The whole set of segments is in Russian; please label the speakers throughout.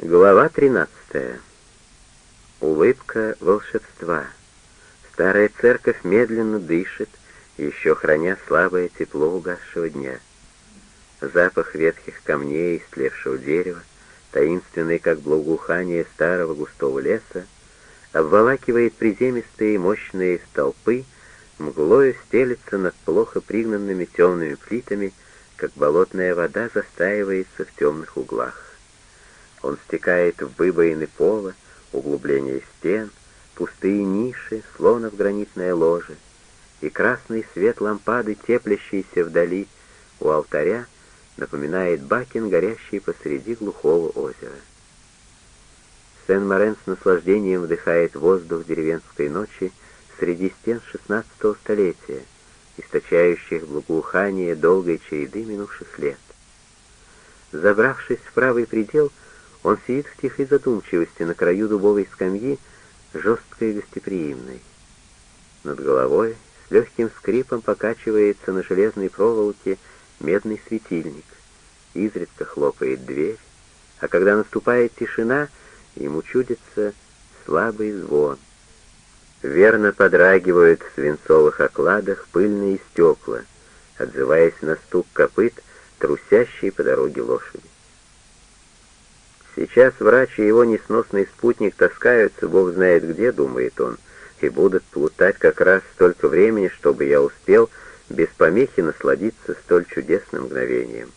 Speaker 1: Глава 13. Улыбка волшебства. Старая церковь медленно дышит, еще храня слабое тепло угасшего дня. Запах ветхих камней и слевшего дерева, таинственный, как благоухание старого густого леса, обволакивает приземистые мощные столпы, мглою стелется над плохо пригнанными темными плитами, как болотная вода застаивается в темных углах. Он стекает в выбоины пола, углубления стен, пустые ниши, словно в гранитное ложе, и красный свет лампады, теплящийся вдали у алтаря, напоминает бакин, горящий посреди глухого озера. Сен-Морен с наслаждением вдыхает воздух деревенской ночи среди стен XVI столетия, источающих благоухание долгой череды минувших лет. Забравшись в правый предел, он сидит в тихой задумчивости на краю дубовой скамьи, жесткой и гостеприимной. Над головой с легким скрипом покачивается на железной проволоке медный светильник. Изредка хлопает дверь, а когда наступает тишина, ему чудится слабый звон. Верно подрагивают в свинцовых окладах пыльные стекла, отзываясь на стук копыт, трусящей по дороге лошади. Сейчас врач и его несносный спутник таскаются, бог знает где, думает он, и будут плутать как раз столько времени, чтобы я успел без помехи насладиться столь чудесным мгновением.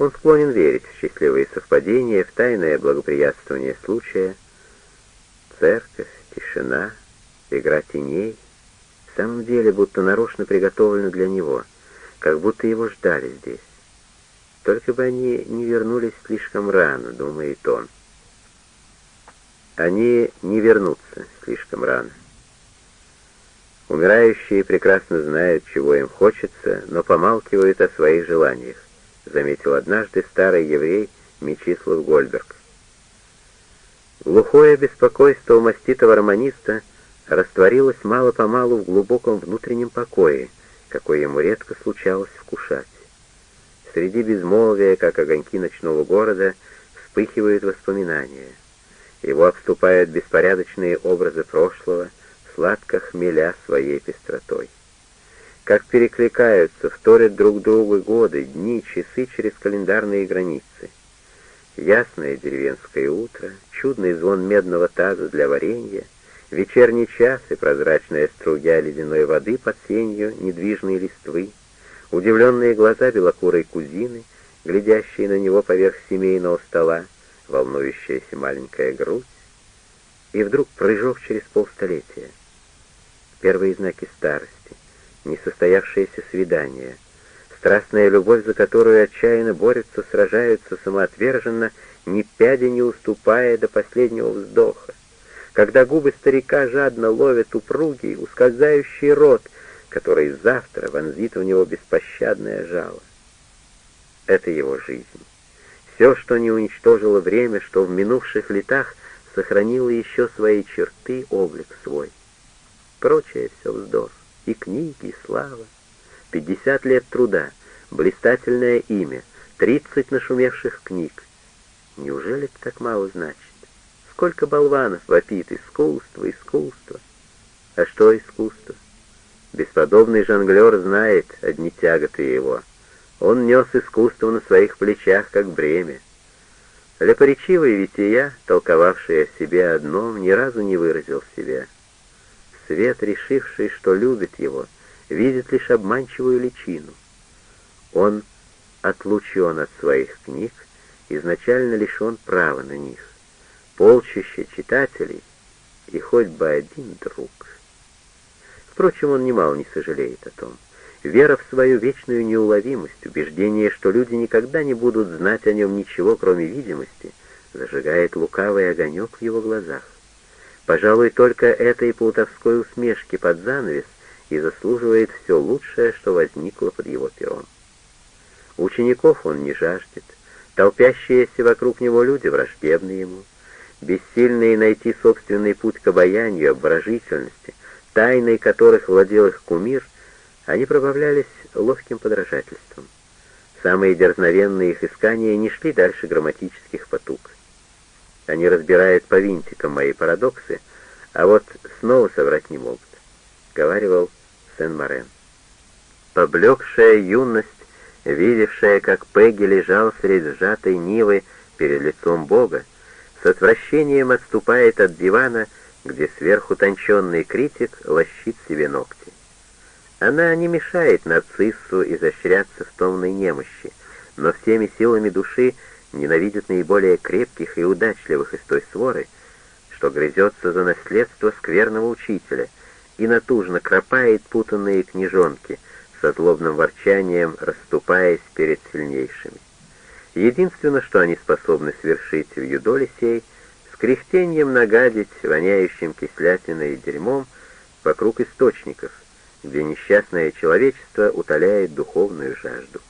Speaker 1: Он склонен верить в счастливые совпадения, в тайное благоприятствование случая. Церковь, тишина, игра теней — в самом деле будто нарочно приготовлено для него, как будто его ждали здесь. Только бы они не вернулись слишком рано, думает он. Они не вернутся слишком рано. Умирающие прекрасно знают, чего им хочется, но помалкивают о своих желаниях, заметил однажды старый еврей Мечислав Гольберг. Глухое беспокойство у маститого романиста растворилось мало-помалу в глубоком внутреннем покое, какой ему редко случалось вкушать. Среди безмолвия, как огоньки ночного города, вспыхивают воспоминания. Его обступают беспорядочные образы прошлого, сладко хмеля своей пестротой. Как перекликаются, вторят друг другу годы, дни, часы через календарные границы. Ясное деревенское утро, чудный звон медного таза для варенья, вечерний час и прозрачная струя ледяной воды под сенью недвижной листвы — Удивленные глаза белокурой кузины, глядящие на него поверх семейного стола, волнующаяся маленькая грудь, и вдруг прыжок через полстолетия. Первые знаки старости, несостоявшееся свидание, страстная любовь, за которую отчаянно борются, сражаются самоотверженно, ни пяди не уступая до последнего вздоха, когда губы старика жадно ловят упругий, ускользающий рот, который завтра вонзит в него беспощадное жало. Это его жизнь. Все, что не уничтожило время, что в минувших летах сохранило еще свои черты, облик свой. Прочее все вздор. И книги, и слава. Пятьдесят лет труда, блистательное имя, тридцать нашумевших книг. Неужели это так мало значит? Сколько болванов вопит искусство, искусство. А что искусство? Бесподобный жонглер знает одни тяготы его. Он нес искусство на своих плечах, как бремя. Лепоречивый вития, толковавший о себе одном, ни разу не выразил себя. Свет, решивший, что любит его, видит лишь обманчивую личину. Он отлучен от своих книг, изначально лишен права на них. Полчище читателей и хоть бы один друг — Впрочем, он немало не сожалеет о том. Вера в свою вечную неуловимость, убеждение, что люди никогда не будут знать о нем ничего, кроме видимости, зажигает лукавый огонек в его глазах. Пожалуй, только этой плутовской усмешки под занавес и заслуживает все лучшее, что возникло под его пером. Учеников он не жаждет, толпящиеся вокруг него люди враждебны ему, бессильные найти собственный путь к обаянию, обворожительности — тайной которых владел их кумир, они пробавлялись ловким подражательством. Самые дерзновенные их искания не шли дальше грамматических потуг. Они разбирают по винтикам мои парадоксы, а вот снова соврать не могут, — говаривал Сен-Морен. Поблекшая юность, видевшая, как Пегги лежал среди сжатой нивы перед лицом Бога, с отвращением отступает от дивана, где сверхутонченный критик лощит себе ногти. Она не мешает нарциссу изощряться в томной немощи, но всеми силами души ненавидит наиболее крепких и удачливых из той своры, что грызется за наследство скверного учителя и натужно кропает путанные книжонки, со злобным ворчанием расступаясь перед сильнейшими. Единственное, что они способны совершить в юдоле сей, с кряхтением нагадить воняющим кислятиной и дерьмом вокруг источников, где несчастное человечество утоляет духовную жажду.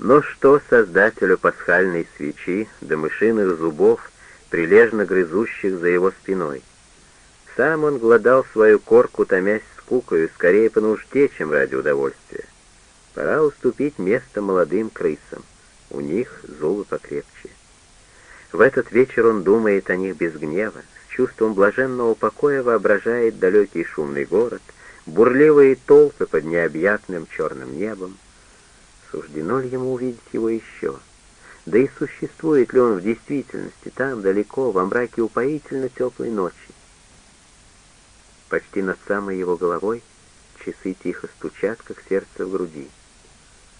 Speaker 1: Но что создателю пасхальной свечи до мышиных зубов, прилежно грызущих за его спиной? Сам он гладал свою корку, томясь скукою, скорее по нужде, чем ради удовольствия. Пора уступить место молодым крысам. У них зубы покрепче. В этот вечер он думает о них без гнева, с чувством блаженного покоя воображает далекий шумный город, бурливые толпы под необъятным черным небом. Суждено ли ему увидеть его еще? Да и существует ли он в действительности там, далеко, во мраке упоительно теплой ночи? Почти над самой его головой часы тихо стучат, как сердце в груди.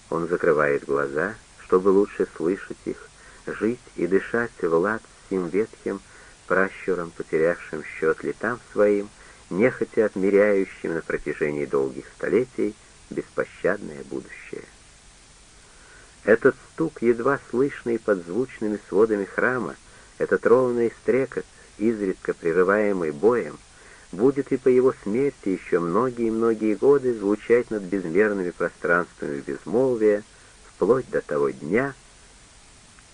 Speaker 1: Он закрывает глаза — чтобы лучше слышать их, жить и дышать в лад с сим ветхим пращуром, потерявшим счет летам своим, нехотя отмеряющим на протяжении долгих столетий беспощадное будущее. Этот стук, едва слышный под звучными сводами храма, этот ровный стрекот, изредка прерываемый боем, будет и по его смерти еще многие-многие годы звучать над безмерными пространствами безмолвия, вплоть до того дня,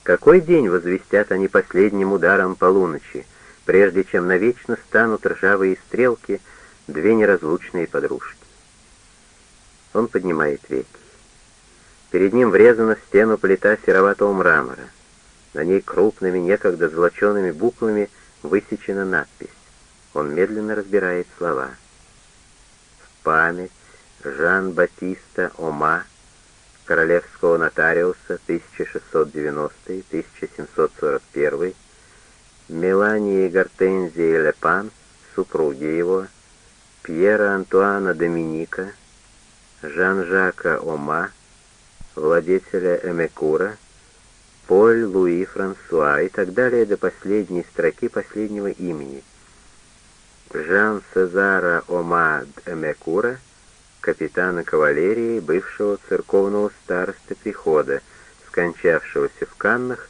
Speaker 1: какой день возвестят они последним ударом полуночи, прежде чем навечно станут ржавые стрелки, две неразлучные подружки. Он поднимает веки. Перед ним врезана в стену плита сероватого мрамора. На ней крупными, некогда золочеными буквами высечена надпись. Он медленно разбирает слова. В память Жан-Батиста Ома королевского нотариуса 1690-1741, Мелании Гортензии Лепан, супруги его, Пьера Антуана Доминика, Жан-Жака Ома, владетеля Эмекура, Поль Луи Франсуа и так далее до последней строки последнего имени. Жан Сезара Ома Эмекура — капитана кавалерии, бывшего церковного староста прихода, скончавшегося в Каннах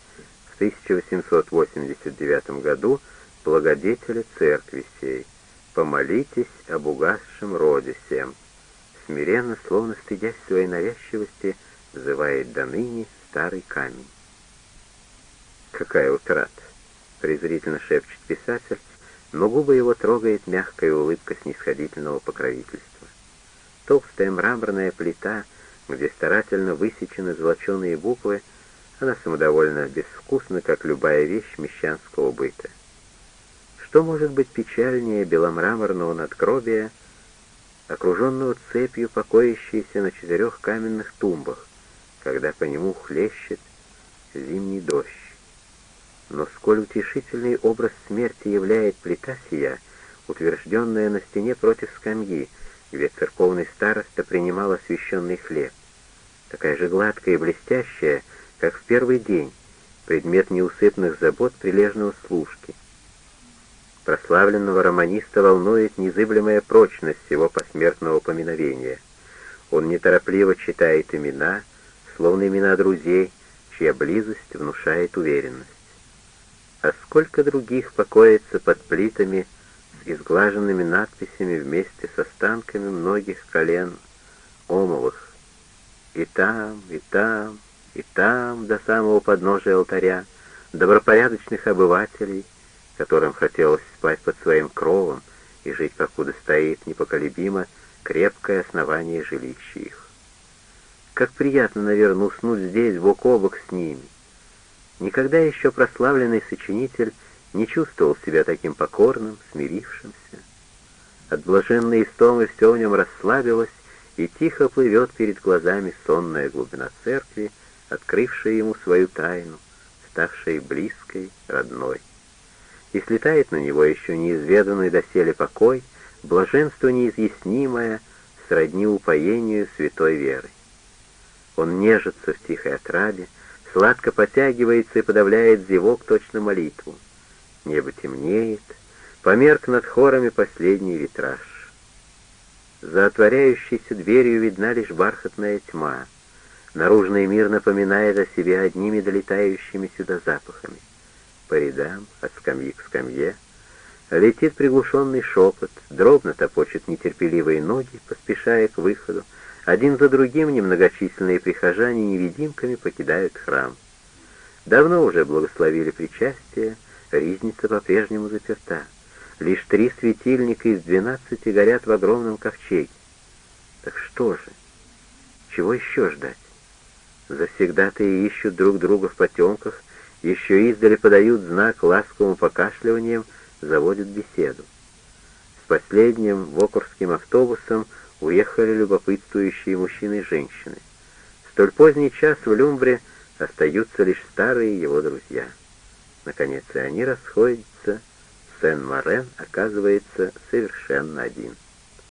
Speaker 1: в 1889 году, благодетеля церкви сей. Помолитесь об угасшем роде всем. Смиренно, словно стыдясь своей навязчивости, взывает до ныне старый камень. «Какая утрата!» — презрительно шепчет писатель, но губы его трогает мягкая улыбка снисходительного покровительства толстая мраморная плита, где старательно высечены золоченые буквы, она самодовольно безвкусна, как любая вещь мещанского быта. Что может быть печальнее беломраморного надгробия, окруженного цепью, покоящейся на четырех каменных тумбах, когда по нему хлещет зимний дождь? Но сколь утешительный образ смерти являет плита сия, утвержденная на стене против скамьи, где церковный староста принимал освященный хлеб, такая же гладкая и блестящая, как в первый день, предмет неусыпных забот прилежного служки. Прославленного романиста волнует незыблемая прочность его посмертного поминовения. Он неторопливо читает имена, словно имена друзей, чья близость внушает уверенность. А сколько других покоится под плитами изглаженными надписями вместе с останками многих колен омовых. И там, и там, и там, до самого подножия алтаря, добропорядочных обывателей, которым хотелось спать под своим кровом и жить, покуда стоит непоколебимо крепкое основание жилища их. Как приятно, наверное, уснуть здесь, бок о бок с ними. Никогда еще прославленный сочинитель не чувствовал себя таким покорным, смирившимся. От блаженной истомы все в нем расслабилось, и тихо плывет перед глазами сонная глубина церкви, открывшая ему свою тайну, ставшей близкой, родной. И слетает на него еще неизведанный доселе покой, блаженство неизъяснимое, сродни упоению святой веры. Он нежится в тихой отраде, сладко потягивается и подавляет зевок точно молитву. Небо темнеет, померк над хорами последний витраж. За отворяющейся дверью видна лишь бархатная тьма. Наружный мир напоминает о себе одними долетающими сюда запахами. По рядам, от скамьи к скамье, летит приглушенный шепот, дробно топочет нетерпеливые ноги, поспешая к выходу. Один за другим немногочисленные прихожане невидимками покидают храм. Давно уже благословили причастие, ризница по-прежнему заперта. Лишь три светильника из двенадцати горят в огромном ковчеге. Так что же? Чего еще ждать? Завсегда-то и ищут друг друга в потемках, еще издали подают знак ласковым покашливанием, заводят беседу. С последним вокурским автобусом уехали любопытствующие мужчины и женщины. В столь поздний час в Люмбре остаются лишь старые его друзья. Наконец и они расходятся, Сен-Морен оказывается совершенно один.